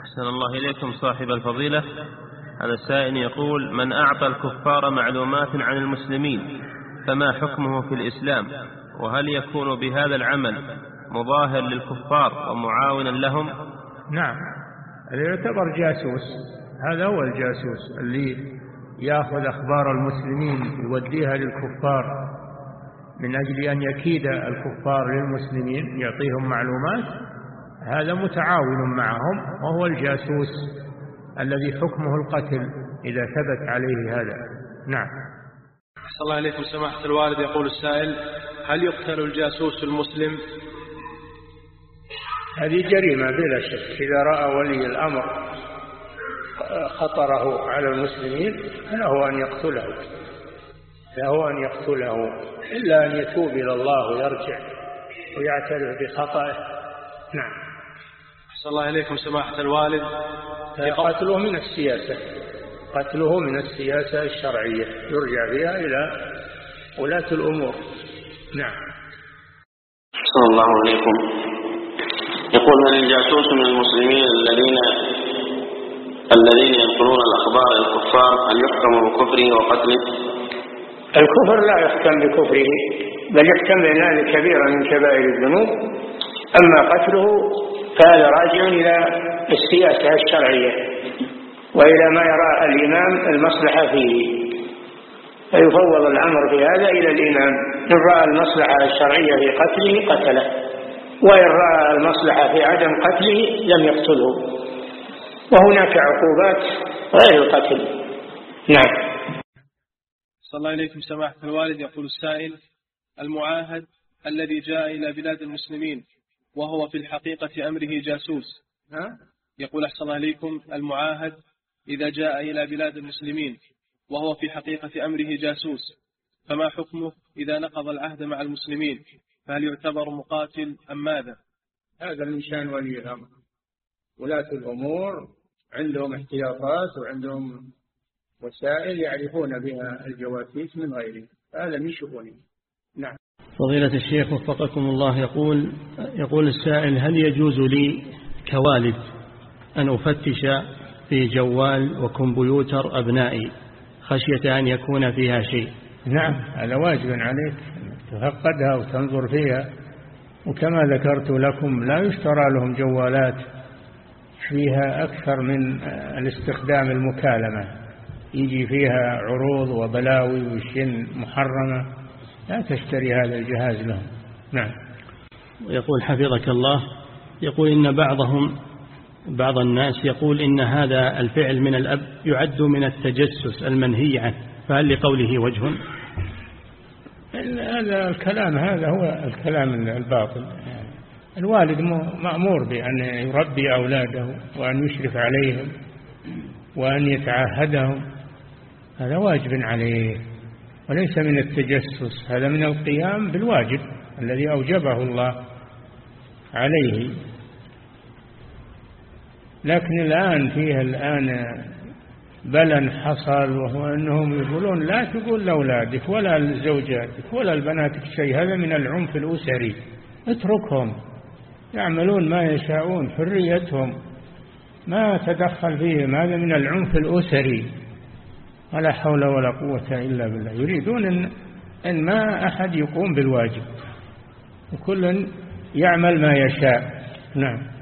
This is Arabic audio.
أحسن الله إليكم صاحب الفضيلة. هذا السائل يقول من أعطى الكفار معلومات عن المسلمين فما حكمه في الإسلام؟ وهل يكون بهذا العمل مظاهر للكفار ومعاونا لهم؟ نعم. هذا يعتبر جاسوس. هذا هو الجاسوس اللي يأخذ أخبار المسلمين يوديها للكفار من أجل أن يكيد الكفار للمسلمين يعطيهم معلومات. هذا متعاون معهم وهو الجاسوس الذي حكمه القتل إذا ثبت عليه هذا. نعم. صلى الله عليكم سماحة الوالد. يقول السائل هل يقتل الجاسوس المسلم؟ هذه جريمة بلا شك. إذا رأى ولي الأمر خطره على المسلمين فله أن يقتله. له أن يقتله. إلا أن يتوب إلى الله ويرجع ويعترف بخطأه. نعم. أحسن الله إليكم سماحة الوالد. قتله من السياسة. قتله من السياسة الشرعية. يرجع بها إلى ولاة الأمور. نعم. أحسن الله عليكم. يقول هل الجاسوس من المسلمين الذين الذين ينقلون الأخبار الكفار هل يحكم بكفره وقتله؟ الكفر لا يحكم بكفره بل يحكم بأنه كبيرة من كبائر الذنوب. أما قتله فهذا راجع إلى السياسة الشرعية وإلى ما يرى الإمام المصلحة فيه. فيفوض الأمر في هذا إلى الإمام. إن رأى المصلحة الشرعية في قتله قتله. وإن رأى المصلحة في عدم قتله لم يقتله. وهناك عقوبات غير القتل. نعم. صلى الله عليكم سماحة الوالد. يقول السائل المعاهد الذي جاء إلى بلاد المسلمين وهو في الحقيقة أمره جاسوس. ها؟ يقول أحسن الله عليكم المعاهد إذا جاء إلى بلاد المسلمين وهو في حقيقة أمره جاسوس. فما حكمه إذا نقض العهد مع المسلمين؟ فهل يعتبر مقاتل أم ماذا؟ هذا من شأن ولي الأمر. ولاة الأمور عندهم احتياطات وعندهم وسائل يعرفون بها الجواسيس من غيره هذا من شؤونهم. نعم. فضيلة الشيخ وفقكم الله يقول يقول السائل هل يجوز لي كوالد أن أفتش في جوال وكمبيوتر أبنائي خشية أن يكون فيها شيء؟ نعم هذا واجب عليك. تفقدها وتنظر فيها. وكما ذكرت لكم لا يشترى لهم جوالات فيها أكثر من الاستخدام المكالمة. يجي فيها عروض وبلاوي وشن محرمة. لا تشتري هذا الجهاز لهم. نعم. يقول حفظك الله يقول إن بعضهم بعض الناس يقول إن هذا الفعل من الأب يعد من التجسس المنهي عنه. فهل لقوله وجه؟ هذا الكلام هذا هو الكلام الباطل. الوالد مأمور بأن يربي أولاده وأن يشرف عليهم وأن يتعهدهم. هذا واجب عليه. وليس من التجسس هذا من القيام بالواجب الذي أوجبه الله عليه. لكن الآن فيها الآن بلن حصل وهو أنهم يقولون لا تقول لأولادك ولا لزوجاتك ولا لبناتك شيء هذا من العنف الأسري. اتركهم يعملون ما يشاءون حريتهم ما تدخل فيهم هذا من العنف الأسري. ولا حول ولا قوة إلا بالله. يريدون أن, أن ما أحد يقوم بالواجب. وكل يعمل ما يشاء. نعم.